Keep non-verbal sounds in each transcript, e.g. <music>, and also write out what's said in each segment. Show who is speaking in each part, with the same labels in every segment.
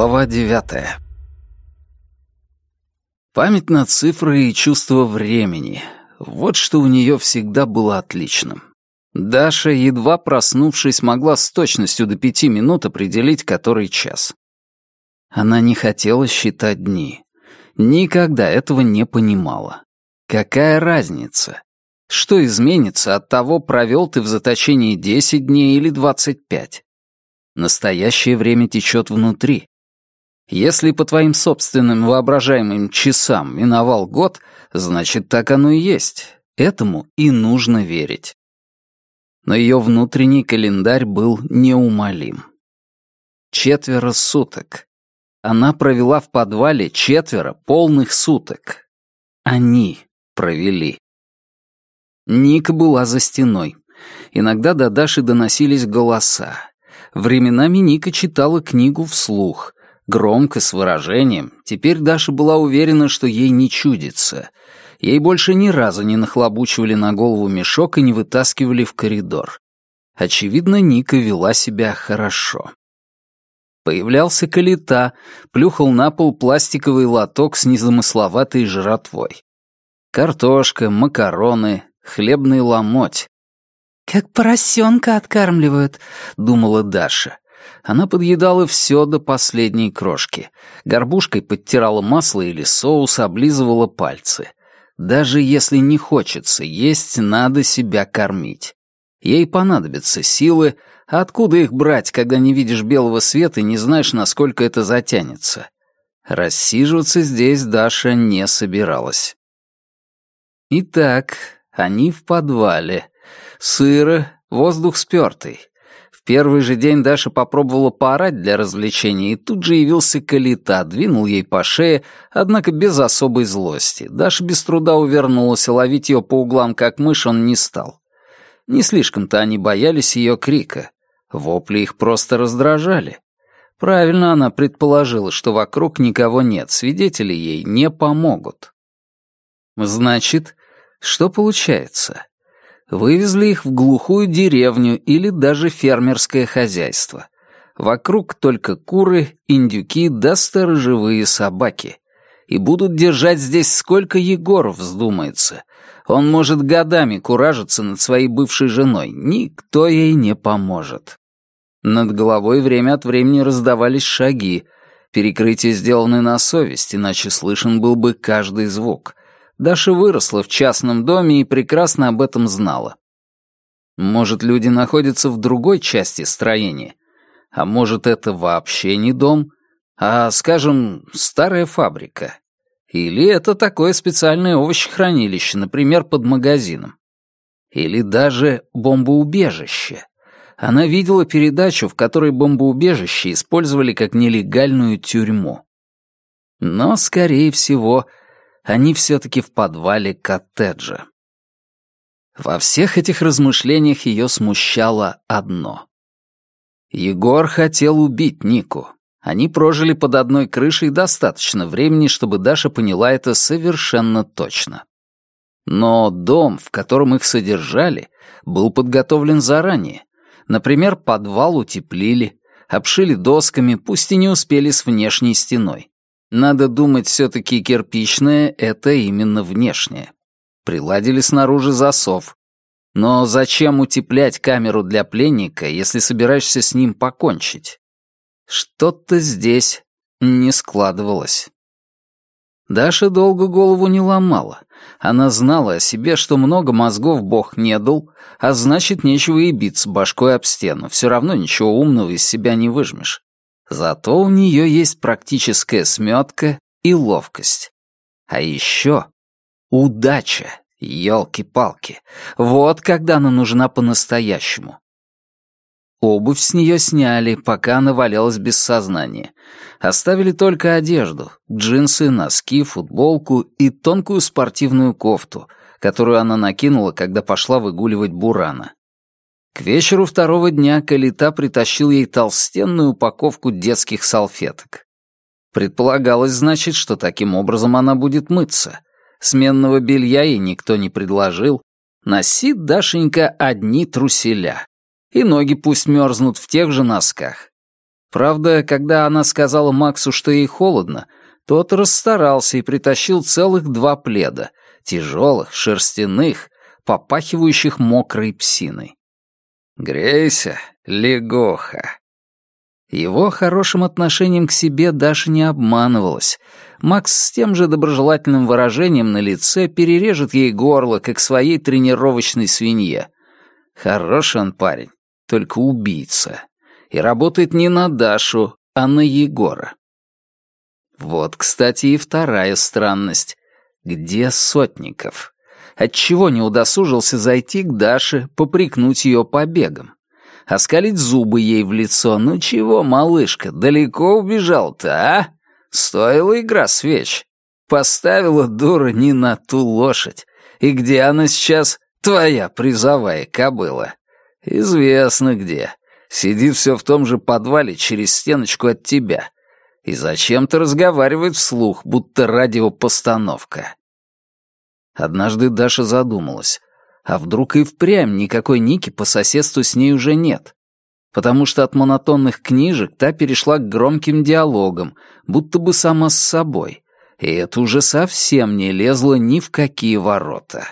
Speaker 1: Глава девятая. Память на цифры и чувство времени — вот что у нее всегда было отличным. Даша, едва проснувшись, могла с точностью до пяти минут определить, который час. Она не хотела считать дни. Никогда этого не понимала. Какая разница? Что изменится от того, провел ты в заточении десять дней или двадцать пять? Настоящее время течет внутри. Если по твоим собственным воображаемым часам миновал год, значит, так оно и есть. Этому и нужно верить. Но ее внутренний календарь был неумолим. Четверо суток. Она провела в подвале четверо полных суток. Они провели. Ника была за стеной. Иногда до Даши доносились голоса. Временами Ника читала книгу вслух — Громко, с выражением. Теперь Даша была уверена, что ей не чудится. Ей больше ни разу не нахлобучивали на голову мешок и не вытаскивали в коридор. Очевидно, Ника вела себя хорошо. Появлялся калита, плюхал на пол пластиковый лоток с незамысловатой жратвой. Картошка, макароны, хлебный ломоть. «Как поросенка откармливают», — думала Даша. Она подъедала все до последней крошки. Горбушкой подтирала масло или соус, облизывала пальцы. Даже если не хочется есть, надо себя кормить. Ей понадобятся силы, а откуда их брать, когда не видишь белого света и не знаешь, насколько это затянется? Рассиживаться здесь Даша не собиралась. Итак, они в подвале. Сыро, воздух спёртый. Первый же день Даша попробовала поорать для развлечения, и тут же явился Калита, двинул ей по шее, однако без особой злости. Даша без труда увернулась, а ловить ее по углам, как мышь, он не стал. Не слишком-то они боялись ее крика. Вопли их просто раздражали. Правильно она предположила, что вокруг никого нет, свидетели ей не помогут. Значит, что получается? Вывезли их в глухую деревню или даже фермерское хозяйство. Вокруг только куры, индюки да сторожевые собаки. И будут держать здесь сколько Егоров вздумается. Он может годами куражиться над своей бывшей женой. Никто ей не поможет. Над головой время от времени раздавались шаги. Перекрытие сделаны на совесть, иначе слышен был бы каждый звук. Даша выросла в частном доме и прекрасно об этом знала. Может, люди находятся в другой части строения, а может, это вообще не дом, а, скажем, старая фабрика. Или это такое специальное овощехранилище, например, под магазином. Или даже бомбоубежище. Она видела передачу, в которой бомбоубежище использовали как нелегальную тюрьму. Но, скорее всего, они все-таки в подвале коттеджа. Во всех этих размышлениях ее смущало одно. Егор хотел убить Нику. Они прожили под одной крышей достаточно времени, чтобы Даша поняла это совершенно точно. Но дом, в котором их содержали, был подготовлен заранее. Например, подвал утеплили, обшили досками, пусть и не успели с внешней стеной. Надо думать, все-таки кирпичное — это именно внешнее. Приладили снаружи засов. Но зачем утеплять камеру для пленника, если собираешься с ним покончить? Что-то здесь не складывалось. Даша долго голову не ломала. Она знала о себе, что много мозгов Бог не дал, а значит, нечего и биться башкой об стену. Все равно ничего умного из себя не выжмешь. Зато у нее есть практическая сметка и ловкость. А еще удача, елки-палки. Вот когда она нужна по-настоящему. Обувь с нее сняли, пока она валялась без сознания. Оставили только одежду, джинсы, носки, футболку и тонкую спортивную кофту, которую она накинула, когда пошла выгуливать Бурана. К вечеру второго дня Калита притащил ей толстенную упаковку детских салфеток. Предполагалось, значит, что таким образом она будет мыться. Сменного белья ей никто не предложил. Носит Дашенька одни труселя. И ноги пусть мерзнут в тех же носках. Правда, когда она сказала Максу, что ей холодно, тот расстарался и притащил целых два пледа, тяжелых, шерстяных, попахивающих мокрой псиной. «Грейся, легоха!» Его хорошим отношением к себе Даша не обманывалась. Макс с тем же доброжелательным выражением на лице перережет ей горло, как своей тренировочной свинье. Хороший он парень, только убийца. И работает не на Дашу, а на Егора. Вот, кстати, и вторая странность. Где Сотников? Отчего не удосужился зайти к Даше, попрекнуть ее побегом? Оскалить зубы ей в лицо. Ну чего, малышка, далеко убежал-то, а? Стоила игра свеч. Поставила дура не на ту лошадь. И где она сейчас, твоя призовая кобыла? Известно где. Сидит все в том же подвале через стеночку от тебя. И зачем-то разговаривает вслух, будто радиопостановка. Однажды Даша задумалась, а вдруг и впрямь никакой Ники по соседству с ней уже нет? Потому что от монотонных книжек та перешла к громким диалогам, будто бы сама с собой, и это уже совсем не лезло ни в какие ворота.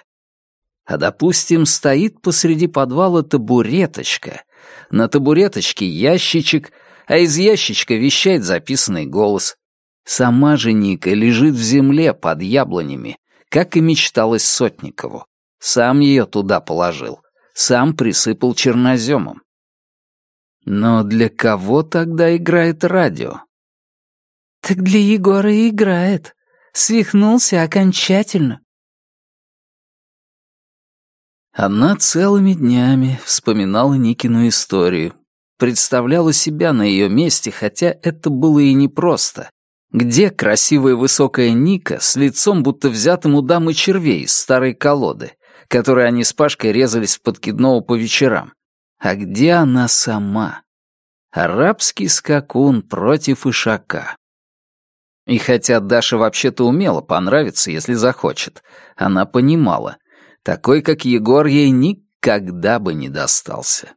Speaker 1: А, допустим, стоит посреди подвала табуреточка, на табуреточке ящичек, а из ящичка вещает записанный голос. Сама же Ника лежит в земле под яблонями, как и мечталось Сотникову. Сам ее туда положил, сам присыпал черноземом. Но для кого тогда играет радио?
Speaker 2: Так для Егора и играет. Свихнулся окончательно.
Speaker 1: Она целыми днями вспоминала Никину историю, представляла себя на ее месте, хотя это было и непросто. Где красивая высокая Ника с лицом, будто взятым у дамы червей из старой колоды, которые они с Пашкой резались в подкидного по вечерам? А где она сама? Арабский скакун против ишака. И хотя Даша вообще-то умела понравиться, если захочет, она понимала, такой, как Егор, ей никогда бы не достался.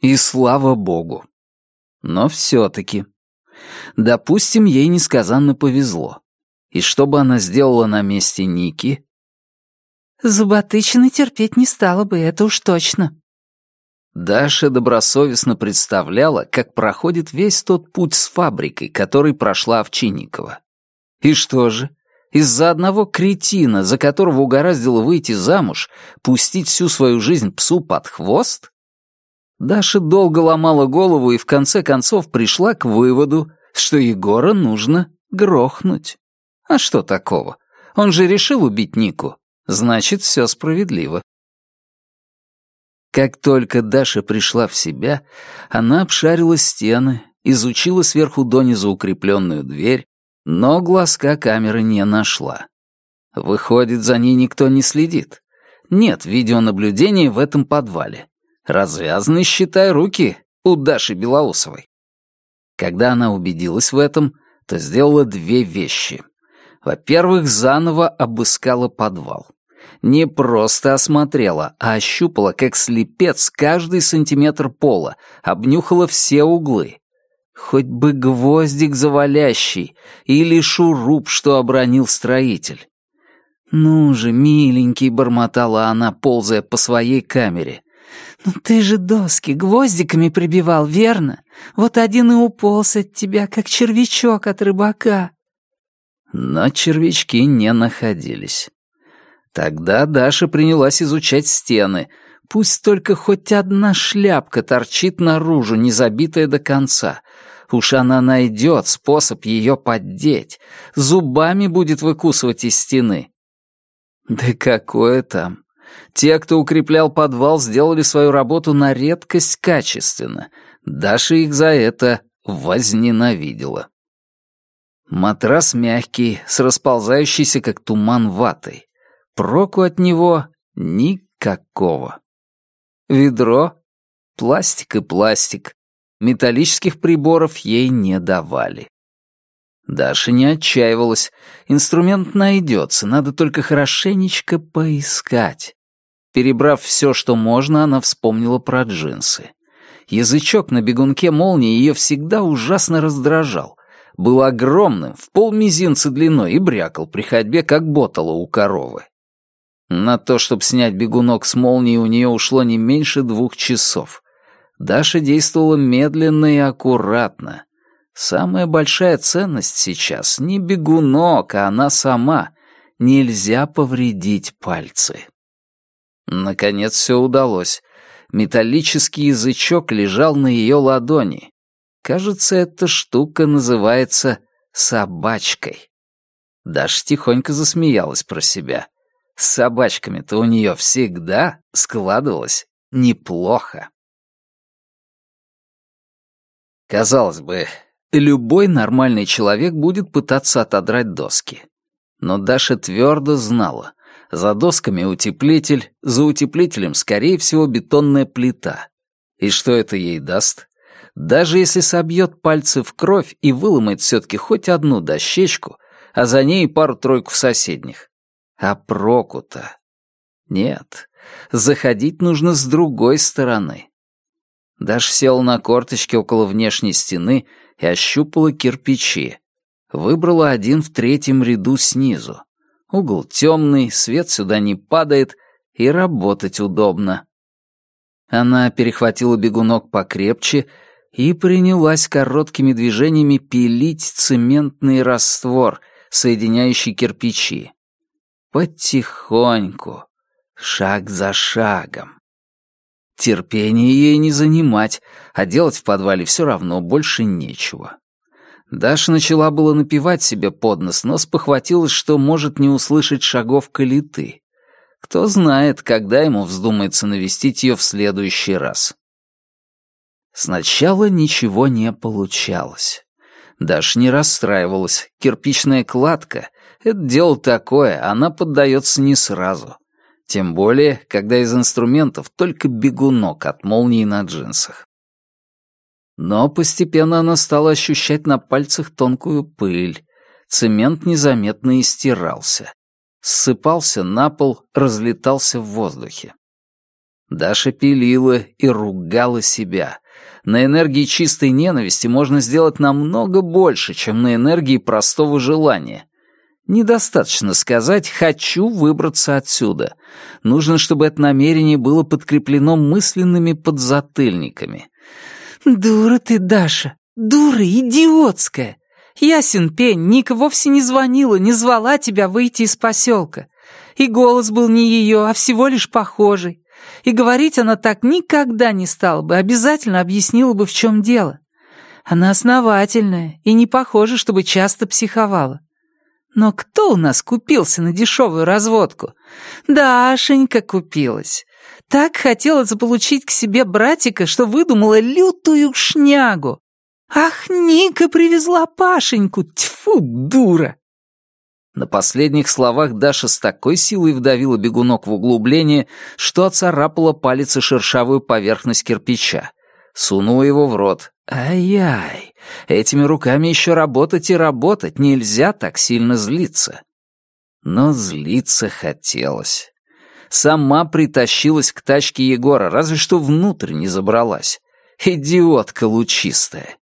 Speaker 1: И слава богу. Но все-таки Допустим, ей несказанно повезло. И что бы она сделала на месте Ники?
Speaker 2: Зуботычины терпеть не стала бы, это уж точно.
Speaker 1: Даша добросовестно представляла, как проходит весь тот путь с фабрикой, который прошла Овчинникова. И что же? Из-за одного кретина, за которого угораздило выйти замуж, пустить всю свою жизнь псу под хвост? Даша долго ломала голову и в конце концов пришла к выводу, что Егора нужно грохнуть. А что такого? Он же решил убить Нику. Значит, все справедливо. Как только Даша пришла в себя, она обшарила стены, изучила сверху донизу укрепленную дверь, но глазка камеры не нашла. Выходит, за ней никто не следит. Нет видеонаблюдения в этом подвале. Развязаны, считай, руки у Даши Белоусовой. Когда она убедилась в этом, то сделала две вещи. Во-первых, заново обыскала подвал. Не просто осмотрела, а ощупала, как слепец, каждый сантиметр пола, обнюхала все углы. Хоть бы гвоздик завалящий или шуруп, что обронил строитель. «Ну же, миленький», — бормотала она, ползая по своей камере.
Speaker 2: «Ну ты же доски гвоздиками прибивал, верно? Вот один и уполз от тебя, как червячок от рыбака».
Speaker 1: Но червячки не находились. Тогда Даша принялась изучать стены. Пусть только хоть одна шляпка торчит наружу, не забитая до конца. Уж она найдет способ ее поддеть. Зубами будет выкусывать из стены. Да какое там. Те, кто укреплял подвал, сделали свою работу на редкость качественно. Даша их за это возненавидела. Матрас мягкий, с расползающейся, как туман, ватой. Проку от него никакого. Ведро, пластик и пластик. Металлических приборов ей не давали. Даша не отчаивалась. Инструмент найдется, надо только хорошенечко поискать. Перебрав все, что можно, она вспомнила про джинсы. Язычок на бегунке молнии ее всегда ужасно раздражал. Был огромным, в полмизинца длиной, и брякал при ходьбе, как ботало у коровы. На то, чтобы снять бегунок с молнии, у нее ушло не меньше двух часов. Даша действовала медленно и аккуратно. Самая большая ценность сейчас не бегунок, а она сама. Нельзя повредить пальцы. Наконец все удалось. Металлический язычок лежал на ее ладони. Кажется, эта штука называется собачкой. Даша тихонько засмеялась про себя. С собачками-то у нее всегда складывалось неплохо. Казалось бы, любой нормальный человек будет пытаться отодрать доски. Но Даша твердо знала, за досками утеплитель, за утеплителем, скорее всего, бетонная плита. И что это ей даст? Даже если собьет пальцы в кровь и выломает все-таки хоть одну дощечку, а за ней пару-тройку соседних. А проку-то? Нет, заходить нужно с другой стороны. Даша села на корточки около внешней стены и ощупала кирпичи. Выбрала один в третьем ряду снизу. Угол темный, свет сюда не падает, и работать удобно. Она перехватила бегунок покрепче и принялась короткими движениями пилить цементный раствор, соединяющий кирпичи. Потихоньку, шаг за шагом. Терпение ей не занимать, а делать в подвале все равно больше нечего. Даша начала было напевать себе под нос, но спохватилась, что может не услышать шагов калиты. Кто знает, когда ему вздумается навестить ее в следующий раз. Сначала ничего не получалось. Даша не расстраивалась. Кирпичная кладка — это дело такое, она поддается не сразу. Тем более, когда из инструментов только бегунок от молнии на джинсах. Но постепенно она стала ощущать на пальцах тонкую пыль. Цемент незаметно истирался. Ссыпался на пол, разлетался в воздухе. Даша пилила и ругала себя. На энергии чистой ненависти можно сделать намного больше, чем на энергии простого желания. Недостаточно сказать «хочу выбраться отсюда». Нужно, чтобы это намерение было подкреплено мысленными подзатыльниками.
Speaker 2: «Дура ты, Даша, дура идиотская! Ясен пень, Ника вовсе не звонила, не звала тебя выйти из поселка. И голос был не ее, а всего лишь похожий. И говорить она так никогда не стала бы, обязательно объяснила бы, в чем дело. Она основательная и не похожа, чтобы часто психовала. Но кто у нас купился на дешевую разводку? Дашенька купилась. Так хотела заполучить к себе братика, что выдумала лютую шнягу. Ах, Ника привезла Пашеньку, тьфу, дура!»
Speaker 1: На последних словах Даша с такой силой вдавила бегунок в углубление, что оцарапала палец и шершавую поверхность кирпича. Сунула его в рот. Ай-яй, этими руками еще работать и работать, нельзя так сильно злиться. Но злиться хотелось сама притащилась к тачке Егора, разве что внутрь не забралась. Идиотка лучистая.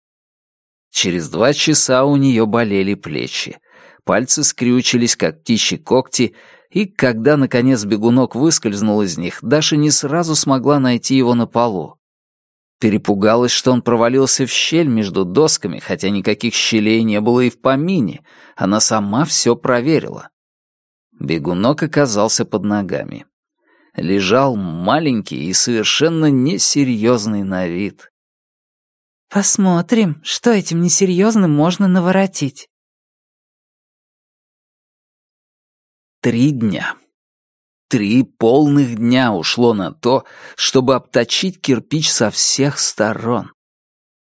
Speaker 1: Через два часа у нее болели плечи. Пальцы скрючились, как птичьи когти, и когда, наконец, бегунок выскользнул из них, Даша не сразу смогла найти его на полу. Перепугалась, что он провалился в щель между досками, хотя никаких щелей не было и в помине. Она сама все проверила. Бегунок оказался под ногами лежал маленький и совершенно несерьезный на вид.
Speaker 2: «Посмотрим, что этим несерьезным можно наворотить».
Speaker 1: Три дня. Три полных дня ушло на то, чтобы обточить кирпич со всех сторон.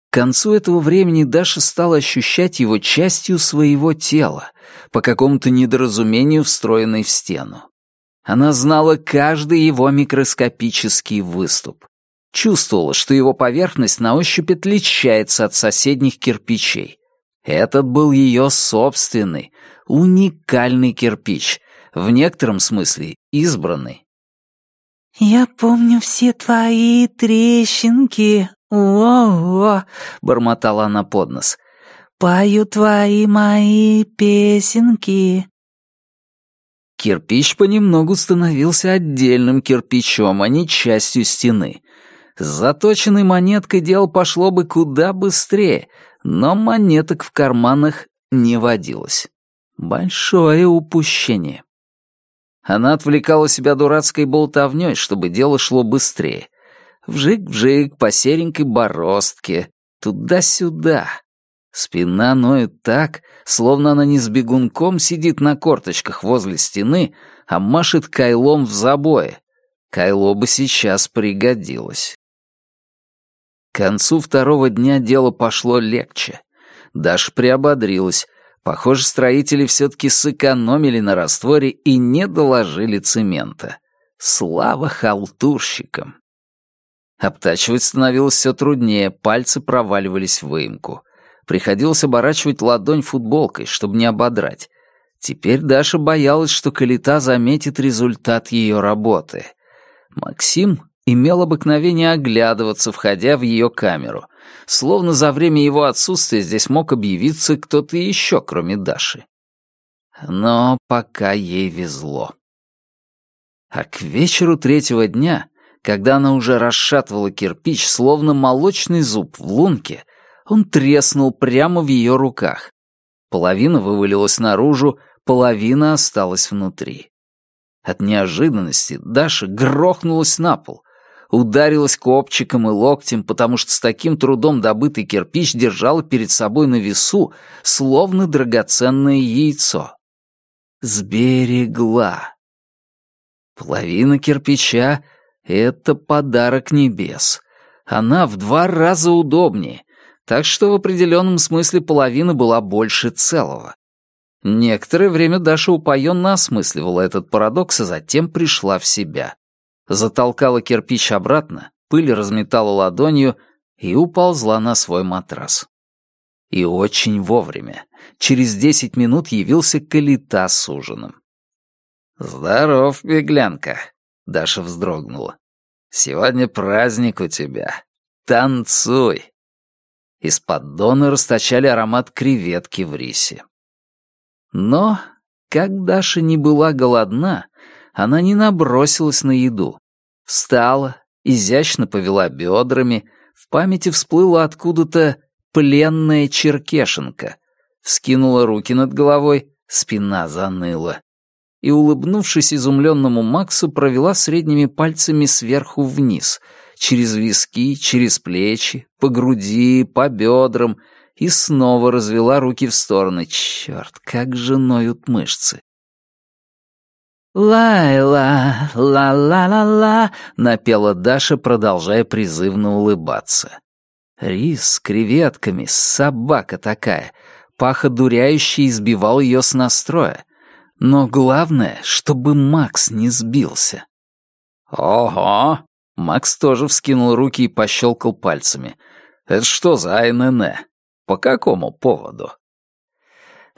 Speaker 1: К концу этого времени Даша стала ощущать его частью своего тела, по какому-то недоразумению встроенной в стену. Она знала каждый его микроскопический выступ. Чувствовала, что его поверхность на ощупь отличается от соседних кирпичей. Этот был ее собственный, уникальный кирпич, в некотором смысле избранный.
Speaker 2: «Я помню все твои трещинки», — «О-о!» — бормотала она под нос. «Пою твои мои песенки».
Speaker 1: Кирпич понемногу становился отдельным кирпичом, а не частью стены. С заточенной монеткой дело пошло бы куда быстрее, но монеток в карманах не водилось. Большое упущение. Она отвлекала себя дурацкой болтовнёй, чтобы дело шло быстрее. Вжик-вжик по серенькой бороздке, туда-сюда. Спина ноет так, словно она не с бегунком сидит на корточках возле стены, а машет кайлом в забое. Кайло бы сейчас пригодилось. К концу второго дня дело пошло легче. Даша приободрилась. Похоже, строители все-таки сэкономили на растворе и не доложили цемента. Слава халтурщикам! Обтачивать становилось все труднее, пальцы проваливались в выемку. Приходилось оборачивать ладонь футболкой, чтобы не ободрать. Теперь Даша боялась, что Калита заметит результат ее работы. Максим имел обыкновение оглядываться, входя в ее камеру, словно за время его отсутствия здесь мог объявиться кто-то еще, кроме Даши. Но пока ей везло. А к вечеру третьего дня когда она уже расшатывала кирпич, словно молочный зуб в лунке, он треснул прямо в ее руках. Половина вывалилась наружу, половина осталась внутри. От неожиданности Даша грохнулась на пол, ударилась копчиком и локтем, потому что с таким трудом добытый кирпич держала перед собой на весу, словно драгоценное яйцо. Сберегла. Половина кирпича это подарок небес. Она в два раза удобнее, так что в определенном смысле половина была больше целого. Некоторое время Даша упоенно осмысливала этот парадокс, а затем пришла в себя. Затолкала кирпич обратно, пыль разметала ладонью и уползла на свой матрас. И очень вовремя. Через десять минут явился Калита с ужином. «Здоров, беглянка», Даша вздрогнула. «Сегодня праздник у тебя. Танцуй!» Из поддона расточали аромат креветки в рисе. Но, как Даша не была голодна, она не набросилась на еду. Встала, изящно повела бедрами, в памяти всплыла откуда-то пленная черкешенка. Вскинула руки над головой, спина заныла и, улыбнувшись изумленному Максу, провела средними пальцами сверху вниз, через виски, через плечи, по груди, по бедрам, и снова развела руки в стороны. Черт, как же ноют мышцы. «Лайла, ла-ла-ла-ла», — напела Даша, продолжая призывно улыбаться. Рис с креветками, собака такая, паха дуряющий избивал ее с настроя. Но главное, чтобы Макс не сбился. «Ого!» Макс тоже вскинул руки и пощелкал пальцами. «Это что за АНН? По какому поводу?»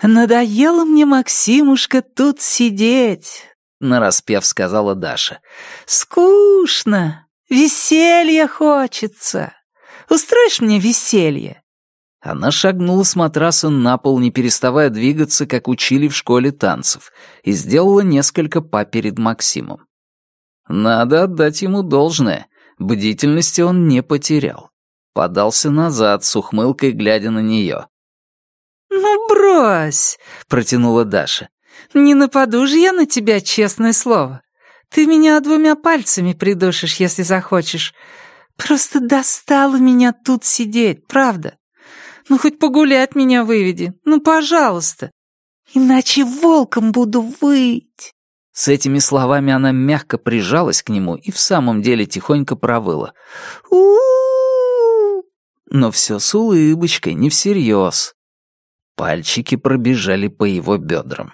Speaker 2: «Надоело мне, Максимушка, тут сидеть», — нараспев сказала Даша. «Скучно, веселья хочется. Устроишь мне веселье?»
Speaker 1: Она шагнула с матраса на пол, не переставая двигаться, как учили в школе танцев, и сделала несколько па перед Максимом. Надо отдать ему должное. Бдительности он не потерял. Подался назад с ухмылкой, глядя на нее.
Speaker 2: «Ну, брось!» — протянула Даша. «Не нападу же я на тебя, честное слово. Ты меня двумя пальцами придушишь, если захочешь. Просто достало меня тут сидеть, правда?» Ну, хоть погулять меня выведи. Ну, пожалуйста. Иначе волком буду выть».
Speaker 1: С этими словами она мягко прижалась к нему и в самом деле тихонько провыла. у Но все с улыбочкой, не всерьез. Пальчики пробежали по его бедрам.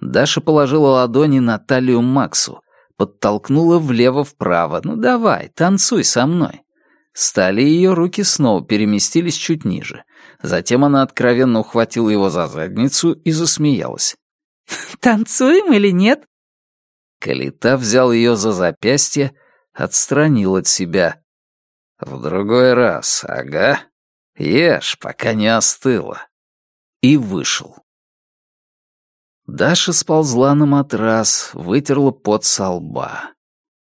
Speaker 1: Даша положила ладони на талию Максу, подтолкнула влево-вправо. «Ну давай, танцуй со мной». Стали ее руки снова переместились чуть ниже. Затем она откровенно ухватила его за задницу и засмеялась.
Speaker 2: «Танцуем или нет?»
Speaker 1: Калита взял ее за запястье, отстранил от себя. В другой раз, ага. Ешь, пока не остыло. И вышел. Даша сползла на матрас, вытерла пот со лба.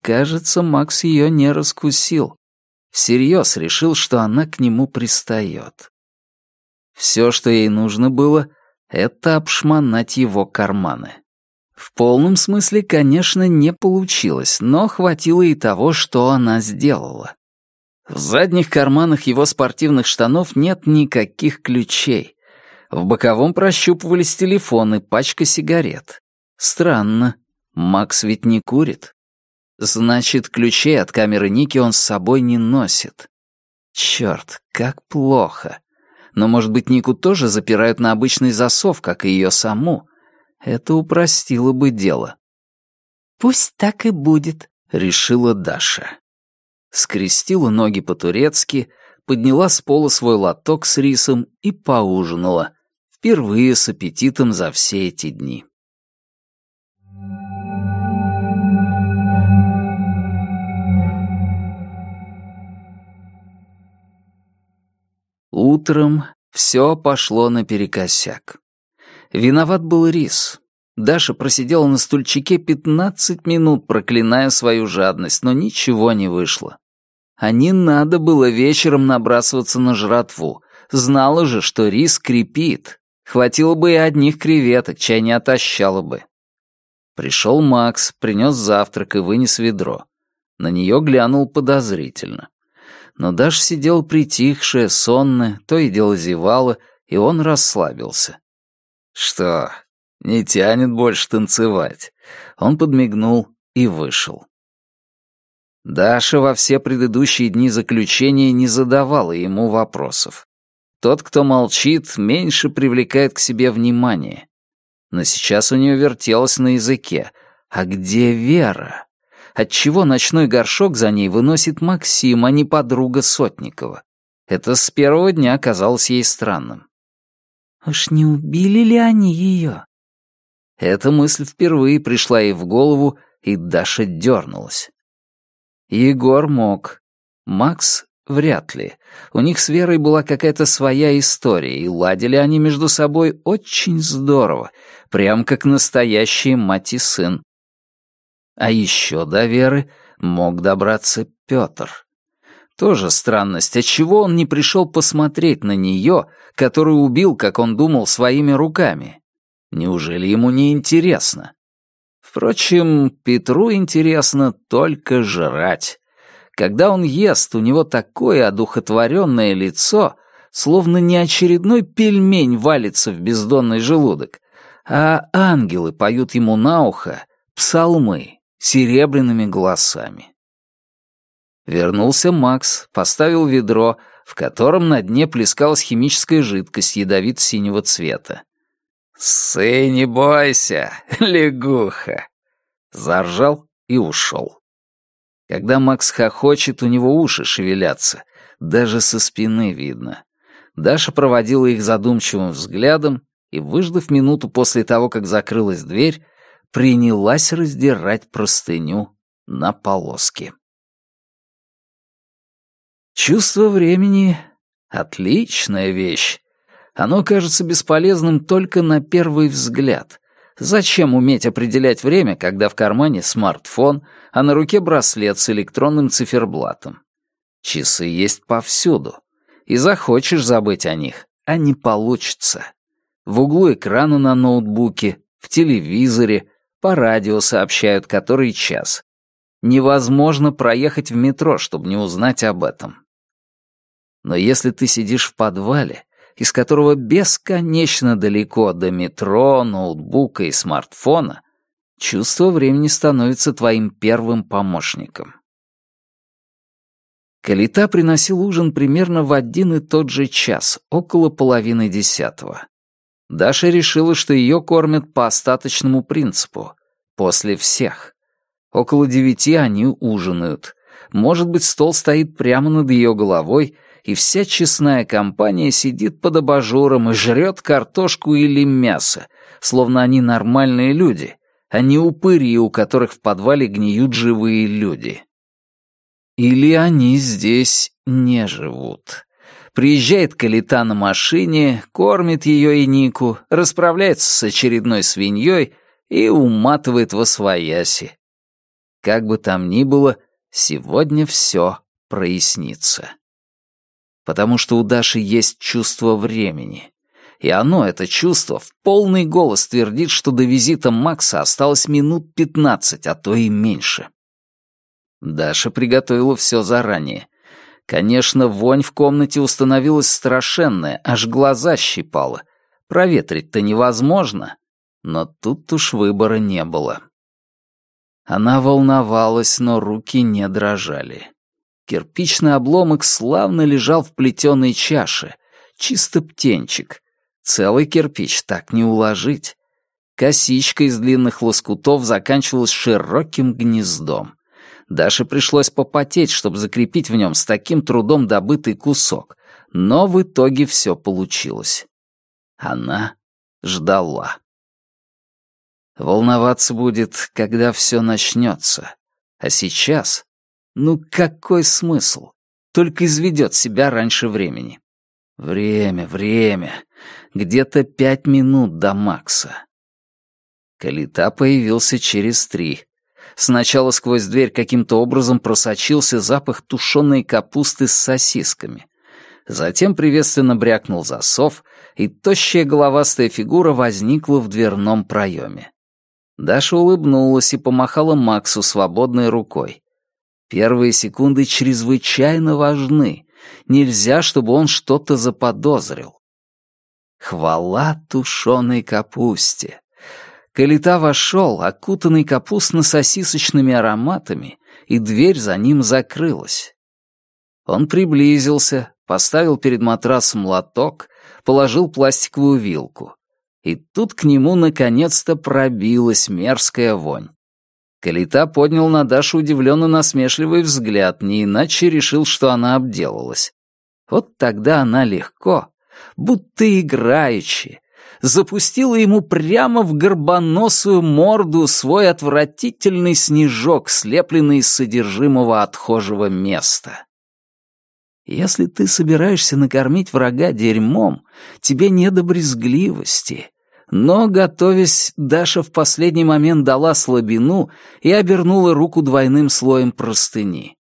Speaker 1: Кажется, Макс ее не раскусил. Всерьез решил, что она к нему пристает. Все, что ей нужно было, это обшмонать его карманы. В полном смысле, конечно, не получилось, но хватило и того, что она сделала. В задних карманах его спортивных штанов нет никаких ключей. В боковом прощупывались телефоны, пачка сигарет. Странно, Макс ведь не курит. Значит, ключей от камеры Ники он с собой не носит. Черт, как плохо. Но, может быть, Нику тоже запирают на обычный засов, как и ее саму. Это упростило бы дело.
Speaker 2: «Пусть так и будет», —
Speaker 1: решила Даша. Скрестила ноги по-турецки, подняла с пола свой лоток с рисом и поужинала, впервые с аппетитом за все эти дни. Утром все пошло наперекосяк. Виноват был рис. Даша просидела на стульчике пятнадцать минут, проклиная свою жадность, но ничего не вышло. А не надо было вечером набрасываться на жратву. Знала же, что рис крепит. Хватило бы и одних креветок, чай не отощала бы. Пришел Макс, принес завтрак и вынес ведро. На нее глянул подозрительно но Даша сидела притихшая, сонная, то и дело зевала, и он расслабился. «Что, не тянет больше танцевать?» Он подмигнул и вышел. Даша во все предыдущие дни заключения не задавала ему вопросов. Тот, кто молчит, меньше привлекает к себе внимание. Но сейчас у нее вертелось на языке. «А где Вера?» отчего ночной горшок за ней выносит Максим, а не подруга Сотникова. Это с первого дня казалось ей странным.
Speaker 2: «Уж не убили ли они ее?»
Speaker 1: Эта мысль впервые пришла ей в голову, и Даша дернулась. Егор мог. Макс вряд ли. У них с Верой была какая-то своя история, и ладили они между собой очень здорово, прям как настоящие мать и сын. А еще до Веры мог добраться Петр. Тоже странность, отчего он не пришел посмотреть на нее, которую убил, как он думал, своими руками? Неужели ему не интересно? Впрочем, Петру интересно только жрать. Когда он ест, у него такое одухотворенное лицо, словно не очередной пельмень валится в бездонный желудок, а ангелы поют ему на ухо псалмы серебряными голосами. Вернулся Макс, поставил ведро, в котором на дне плескалась химическая жидкость ядовито-синего цвета. «Сы, не бойся, <laughs> лягуха!» Заржал и ушел. Когда Макс хохочет, у него уши шевелятся, даже со спины видно. Даша проводила их задумчивым взглядом и, выждав минуту после того, как закрылась дверь, принялась раздирать простыню на полоски. Чувство времени — отличная вещь. Оно кажется бесполезным только на первый взгляд. Зачем уметь определять время, когда в кармане смартфон, а на руке браслет с электронным циферблатом? Часы есть повсюду. И захочешь забыть о них, а не получится. В углу экрана на ноутбуке, в телевизоре, по радио сообщают, который час. Невозможно проехать в метро, чтобы не узнать об этом. Но если ты сидишь в подвале, из которого бесконечно далеко до метро, ноутбука и смартфона, чувство времени становится твоим первым помощником. Калита приносил ужин примерно в один и тот же час, около половины десятого. Даша решила, что ее кормят по остаточному принципу, после всех. Около девяти они ужинают. Может быть, стол стоит прямо над ее головой, и вся честная компания сидит под абажуром и жрет картошку или мясо, словно они нормальные люди, а не упыри, у которых в подвале гниют живые люди. Или они здесь не живут. Приезжает Калита на машине, кормит ее и Нику, расправляется с очередной свиньей и уматывает во свояси. Как бы там ни было, сегодня все прояснится. Потому что у Даши есть чувство времени. И оно, это чувство, в полный голос твердит, что до визита Макса осталось минут пятнадцать, а то и меньше. Даша приготовила все заранее. Конечно, вонь в комнате установилась страшенная, аж глаза щипала. Проветрить-то невозможно, но тут уж выбора не было. Она волновалась, но руки не дрожали. Кирпичный обломок славно лежал в плетеной чаше. Чисто птенчик. Целый кирпич так не уложить. Косичка из длинных лоскутов заканчивалась широким гнездом. Даше пришлось попотеть, чтобы закрепить в нем с таким трудом добытый кусок, но в итоге все получилось. Она ждала. Волноваться будет, когда все начнется. А сейчас? Ну какой смысл? Только изведет себя раньше времени. Время, время. Где-то пять минут до Макса. Калита появился через три. Сначала сквозь дверь каким-то образом просочился запах тушеной капусты с сосисками. Затем приветственно брякнул засов, и тощая головастая фигура возникла в дверном проеме. Даша улыбнулась и помахала Максу свободной рукой. Первые секунды чрезвычайно важны. Нельзя, чтобы он что-то заподозрил. Хвала тушеной капусте. Калита вошел, окутанный капустно-сосисочными ароматами, и дверь за ним закрылась. Он приблизился, поставил перед матрасом лоток, положил пластиковую вилку. И тут к нему наконец-то пробилась мерзкая вонь. Калита поднял на Дашу удивленно насмешливый взгляд, не иначе решил, что она обделалась. Вот тогда она легко, будто играючи, запустила ему прямо в горбоносую морду свой отвратительный снежок, слепленный из содержимого отхожего места. Если ты собираешься накормить врага дерьмом, тебе не до брезгливости. Но, готовясь, Даша в последний момент дала слабину и обернула руку двойным слоем простыни.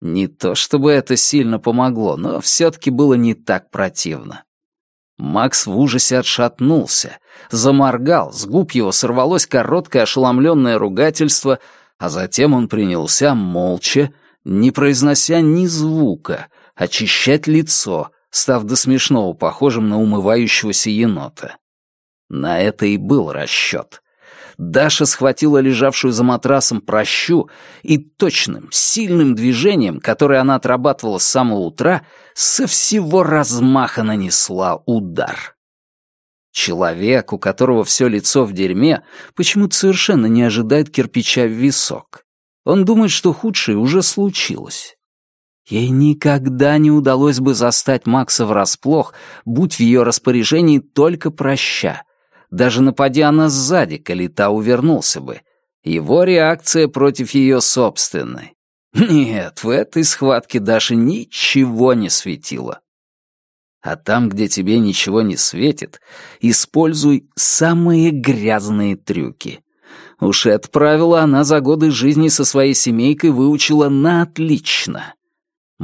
Speaker 1: Не то чтобы это сильно помогло, но все-таки было не так противно. Макс в ужасе отшатнулся, заморгал, с губ его сорвалось короткое ошеломленное ругательство, а затем он принялся молча, не произнося ни звука, очищать лицо, став до смешного похожим на умывающегося енота. На это и был расчет. Даша схватила лежавшую за матрасом прощу и точным, сильным движением, которое она отрабатывала с самого утра, со всего размаха нанесла удар. Человек, у которого все лицо в дерьме, почему-то совершенно не ожидает кирпича в висок. Он думает, что худшее уже случилось. Ей никогда не удалось бы застать Макса врасплох, будь в ее распоряжении только проща, даже напади она сзади, Калита увернулся бы. Его реакция против ее собственной. Нет, в этой схватке Даша ничего не светило. А там, где тебе ничего не светит, используй самые грязные трюки. Уж это правило она за годы жизни со своей семейкой выучила на отлично.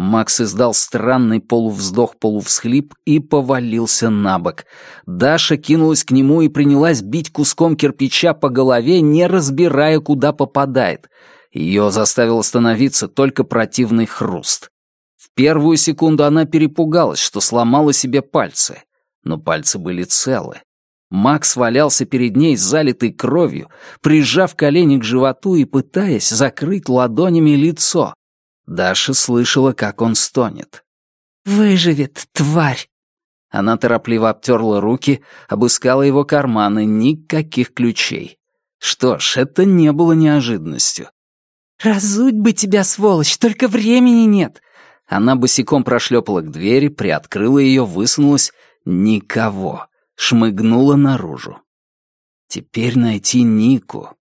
Speaker 1: Макс издал странный полувздох-полувсхлип и повалился на бок. Даша кинулась к нему и принялась бить куском кирпича по голове, не разбирая, куда попадает. Ее заставил остановиться только противный хруст. В первую секунду она перепугалась, что сломала себе пальцы. Но пальцы были целы. Макс валялся перед ней, залитый кровью, прижав колени к животу и пытаясь закрыть ладонями лицо. Даша слышала, как он стонет.
Speaker 2: «Выживет, тварь!»
Speaker 1: Она торопливо обтерла руки, обыскала его карманы, никаких ключей. Что ж, это не было неожиданностью.
Speaker 2: «Разуть бы тебя, сволочь, только времени нет!»
Speaker 1: Она босиком прошлепала к двери, приоткрыла ее, высунулась. Никого. Шмыгнула наружу. Теперь найти Нику.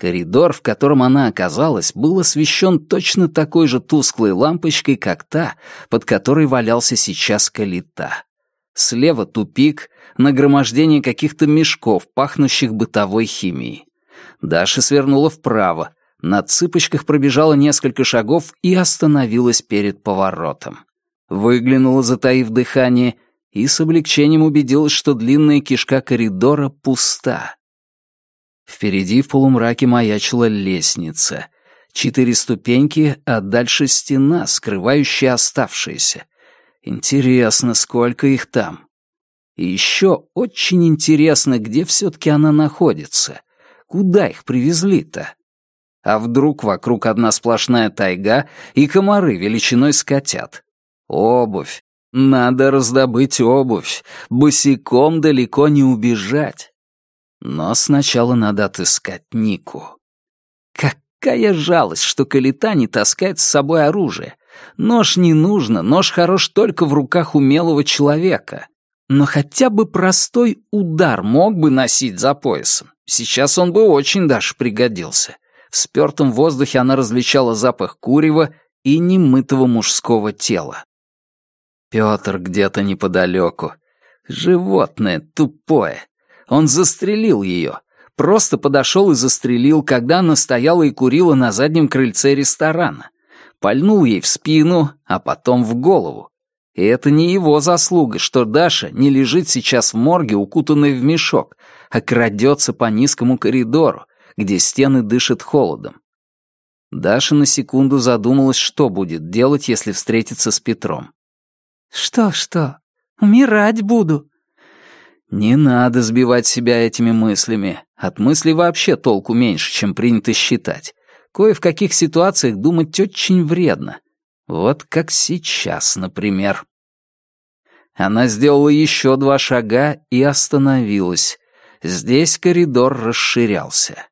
Speaker 1: Коридор, в котором она оказалась, был освещен точно такой же тусклой лампочкой, как та, под которой валялся сейчас калита. Слева тупик, нагромождение каких-то мешков, пахнущих бытовой химией. Даша свернула вправо, на цыпочках пробежала несколько шагов и остановилась перед поворотом. Выглянула, затаив дыхание, и с облегчением убедилась, что длинная кишка коридора пуста. Впереди в полумраке маячила лестница. Четыре ступеньки, а дальше стена, скрывающая оставшиеся. Интересно, сколько их там. И еще очень интересно, где все-таки она находится. Куда их привезли-то? А вдруг вокруг одна сплошная тайга и комары величиной с котят? Обувь. Надо раздобыть обувь. Босиком далеко не убежать. Но сначала надо отыскать Нику. Какая жалость, что Калита не таскает с собой оружие. Нож не нужно, нож хорош только в руках умелого человека. Но хотя бы простой удар мог бы носить за поясом. Сейчас он бы очень даже пригодился. В спёртом воздухе она различала запах курева и немытого мужского тела. Пётр где-то неподалеку. Животное тупое. Он застрелил ее. Просто подошел и застрелил, когда она стояла и курила на заднем крыльце ресторана. Пальнул ей в спину, а потом в голову. И это не его заслуга, что Даша не лежит сейчас в морге, укутанной в мешок, а крадется по низкому коридору, где стены дышат холодом. Даша на секунду задумалась, что будет делать, если встретиться с Петром.
Speaker 2: «Что-что? Умирать буду»,
Speaker 1: не надо сбивать себя этими мыслями. От мыслей вообще толку меньше, чем принято считать. Кое в каких ситуациях думать очень вредно. Вот как сейчас, например. Она сделала еще два шага и остановилась. Здесь коридор расширялся.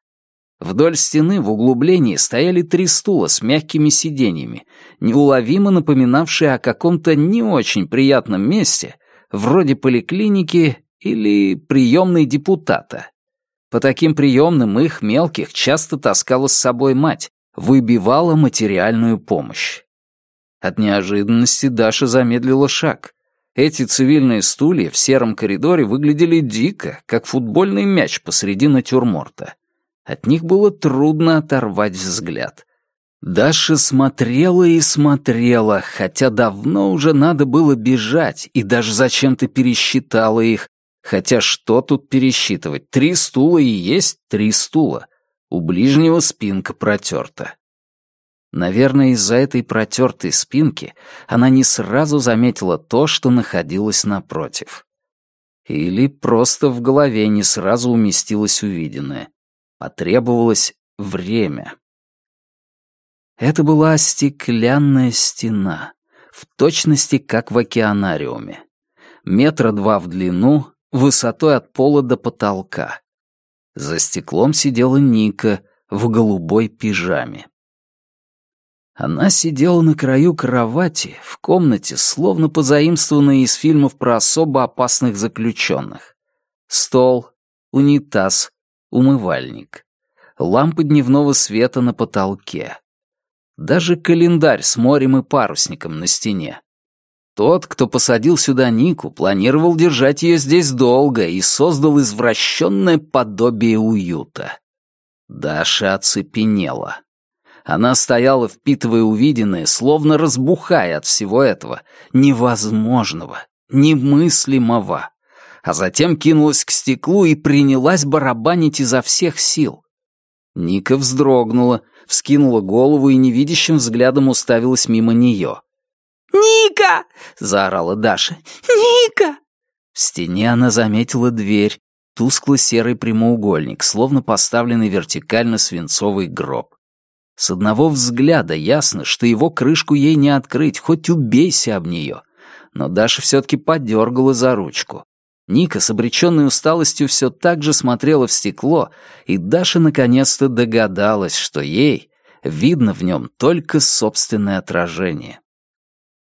Speaker 1: Вдоль стены в углублении стояли три стула с мягкими сиденьями, неуловимо напоминавшие о каком-то не очень приятном месте, вроде поликлиники или приемный депутата. По таким приемным их, мелких, часто таскала с собой мать, выбивала материальную помощь. От неожиданности Даша замедлила шаг. Эти цивильные стулья в сером коридоре выглядели дико, как футбольный мяч посреди натюрморта. От них было трудно оторвать взгляд. Даша смотрела и смотрела, хотя давно уже надо было бежать, и даже зачем-то пересчитала их, Хотя что тут пересчитывать? Три стула и есть три стула. У ближнего спинка протерта. Наверное, из-за этой протертой спинки она не сразу заметила то, что находилось напротив. Или просто в голове не сразу уместилось увиденное. Потребовалось время. Это была стеклянная стена, в точности как в океанариуме. Метра два в длину, высотой от пола до потолка. За стеклом сидела Ника в голубой пижаме. Она сидела на краю кровати в комнате, словно позаимствованной из фильмов про особо опасных заключенных. Стол, унитаз, умывальник, лампы дневного света на потолке. Даже календарь с морем и парусником на стене. Тот, кто посадил сюда Нику, планировал держать ее здесь долго и создал извращенное подобие уюта. Даша оцепенела. Она стояла, впитывая увиденное, словно разбухая от всего этого, невозможного, немыслимого. А затем кинулась к стеклу и принялась барабанить изо всех сил. Ника вздрогнула, вскинула голову и невидящим взглядом уставилась мимо нее.
Speaker 2: «Ника!» — заорала Даша. «Ника!»
Speaker 1: В стене она заметила дверь, тускло-серый прямоугольник, словно поставленный вертикально свинцовый гроб. С одного взгляда ясно, что его крышку ей не открыть, хоть убейся об нее. Но Даша все-таки подергала за ручку. Ника с обреченной усталостью все так же смотрела в стекло, и Даша наконец-то догадалась, что ей видно в нем только собственное отражение.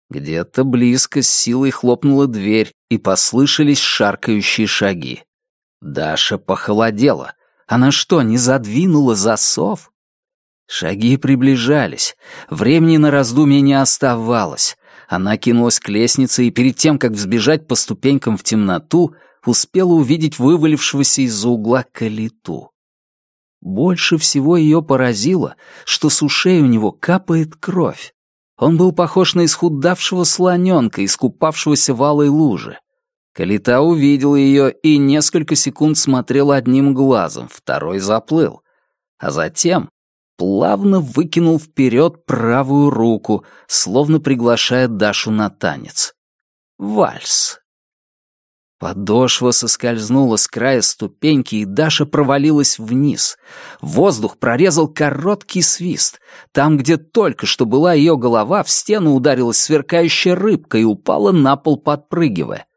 Speaker 1: Где-то близко с силой хлопнула дверь, и послышались шаркающие шаги. Даша похолодела. Она что, не задвинула засов? Шаги приближались. Времени на раздумье не оставалось. Она кинулась к лестнице и перед тем, как взбежать по ступенькам в темноту, успела увидеть вывалившегося из-за угла калиту. Больше всего ее поразило, что с ушей у него капает кровь. Он был похож на исхудавшего слоненка, искупавшегося в алой луже. Калита увидел ее и несколько секунд смотрел одним глазом, второй заплыл. А затем плавно выкинул вперед правую руку, словно приглашая Дашу на танец. Вальс. Подошва соскользнула с края ступеньки, и Даша провалилась вниз. Воздух прорезал короткий свист. Там, где только что была ее голова, в стену ударилась сверкающая рыбка и упала на пол, подпрыгивая.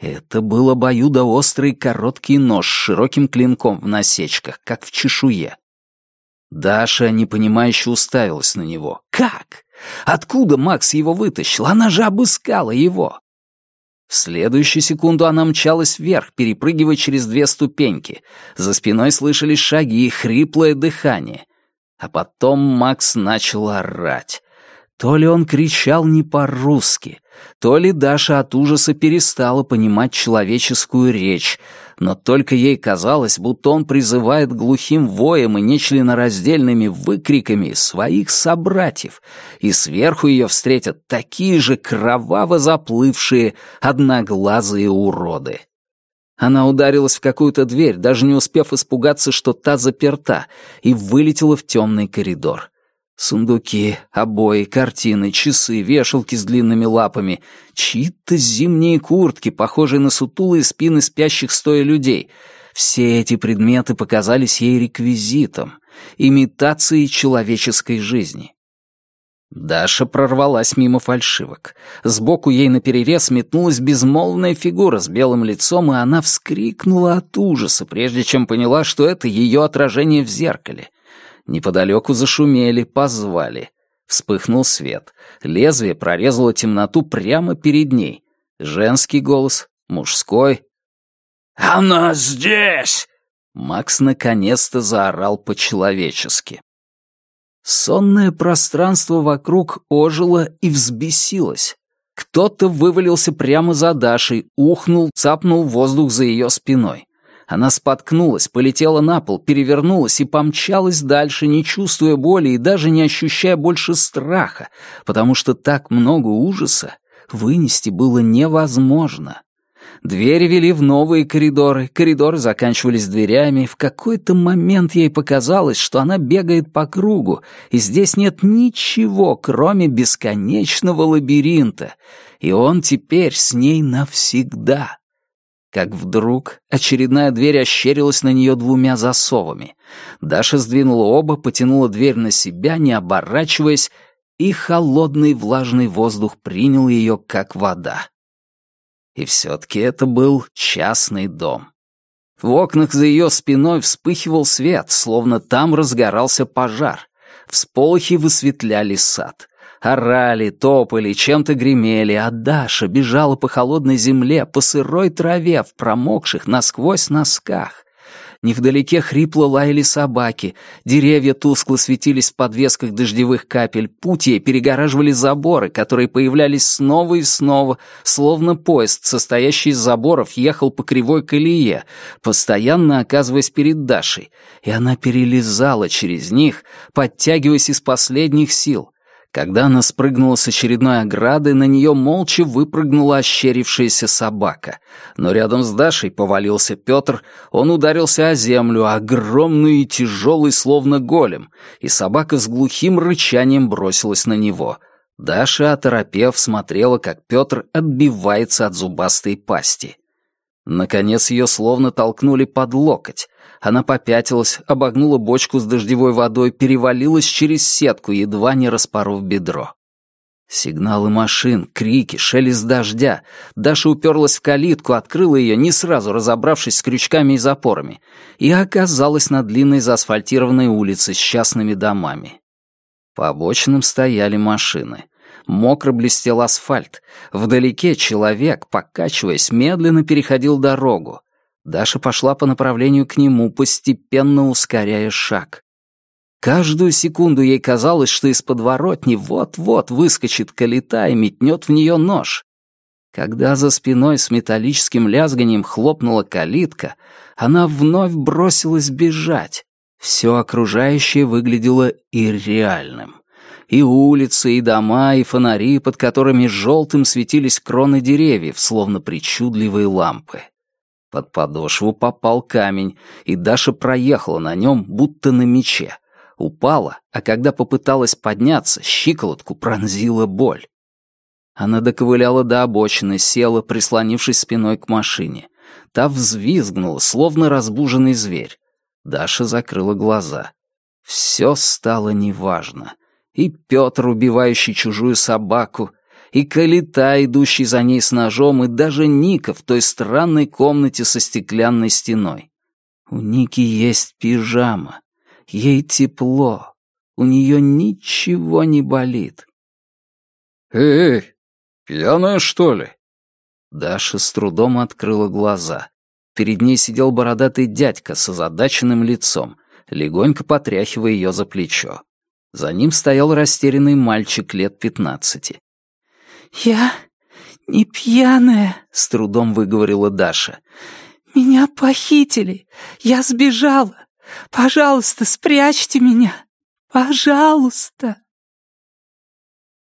Speaker 1: Это был обоюдоострый короткий нож с широким клинком в насечках, как в чешуе. Даша непонимающе уставилась на него. «Как? Откуда Макс его вытащил? Она же обыскала его!» В следующую секунду она мчалась вверх, перепрыгивая через две ступеньки. За спиной слышались шаги и хриплое дыхание. А потом Макс начал орать. То ли он кричал не по-русски, то ли Даша от ужаса перестала понимать человеческую речь, но только ей казалось, будто он призывает глухим воем и нечленораздельными выкриками своих собратьев, и сверху ее встретят такие же кроваво заплывшие одноглазые уроды. Она ударилась в какую-то дверь, даже не успев испугаться, что та заперта, и вылетела в темный коридор. Сундуки, обои, картины, часы, вешалки с длинными лапами, чьи-то зимние куртки, похожие на сутулые спины спящих стоя людей. Все эти предметы показались ей реквизитом, имитацией человеческой жизни. Даша прорвалась мимо фальшивок. Сбоку ей наперерез метнулась безмолвная фигура с белым лицом, и она вскрикнула от ужаса, прежде чем поняла, что это ее отражение в зеркале — Неподалеку зашумели, позвали. Вспыхнул свет. Лезвие прорезало темноту прямо перед ней. Женский голос, мужской. «Она здесь!» Макс наконец-то заорал по-человечески. Сонное пространство вокруг ожило и взбесилось. Кто-то вывалился прямо за Дашей, ухнул, цапнул воздух за ее спиной. Она споткнулась, полетела на пол, перевернулась и помчалась дальше, не чувствуя боли и даже не ощущая больше страха, потому что так много ужаса вынести было невозможно. Двери вели в новые коридоры, коридоры заканчивались дверями. В какой-то момент ей показалось, что она бегает по кругу, и здесь нет ничего, кроме бесконечного лабиринта, и он теперь с ней навсегда как вдруг очередная дверь ощерилась на нее двумя засовами. Даша сдвинула оба, потянула дверь на себя, не оборачиваясь, и холодный влажный воздух принял ее как вода. И все-таки это был частный дом. В окнах за ее спиной вспыхивал свет, словно там разгорался пожар. Всполохи высветляли сад. Орали, топали, чем-то гремели, а Даша бежала по холодной земле, по сырой траве, в промокших насквозь носках. Невдалеке хрипло лаяли собаки, деревья тускло светились в подвесках дождевых капель, пути перегораживали заборы, которые появлялись снова и снова, словно поезд, состоящий из заборов, ехал по кривой колее, постоянно оказываясь перед Дашей, и она перелезала через них, подтягиваясь из последних сил, когда она спрыгнула с очередной ограды, на нее молча выпрыгнула ощерившаяся собака. Но рядом с Дашей повалился Петр, он ударился о землю, огромный и тяжелый, словно голем, и собака с глухим рычанием бросилась на него. Даша, оторопев, смотрела, как Петр отбивается от зубастой пасти. Наконец ее словно толкнули под локоть. Она попятилась, обогнула бочку с дождевой водой, перевалилась через сетку, едва не распоров бедро. Сигналы машин, крики, шелест дождя. Даша уперлась в калитку, открыла ее, не сразу разобравшись с крючками и запорами, и оказалась на длинной заасфальтированной улице с частными домами. По обочинам стояли машины. Мокро блестел асфальт. Вдалеке человек, покачиваясь, медленно переходил дорогу. Даша пошла по направлению к нему, постепенно ускоряя шаг. Каждую секунду ей казалось, что из подворотни вот-вот выскочит калита и метнет в нее нож. Когда за спиной с металлическим лязганием хлопнула калитка, она вновь бросилась бежать. Все окружающее выглядело ирреальным. И улицы, и дома, и фонари, под которыми желтым светились кроны деревьев, словно причудливые лампы. Под подошву попал камень, и Даша проехала на нем, будто на мече. Упала, а когда попыталась подняться, щиколотку пронзила боль. Она доковыляла до обочины, села, прислонившись спиной к машине. Та взвизгнула, словно разбуженный зверь. Даша закрыла глаза. Все стало неважно. И Петр, убивающий чужую собаку, и Калита, идущий за ней с ножом, и даже Ника в той странной комнате со стеклянной стеной. У Ники есть пижама. Ей тепло. У нее ничего не болит.
Speaker 3: «Эй, пьяная, что ли?»
Speaker 1: Даша с трудом открыла глаза. Перед ней сидел бородатый дядька с озадаченным лицом, легонько потряхивая ее за плечо. За ним стоял растерянный мальчик лет пятнадцати.
Speaker 2: «Я не пьяная», — с трудом выговорила Даша. «Меня похитили. Я сбежала. Пожалуйста, спрячьте меня. Пожалуйста!»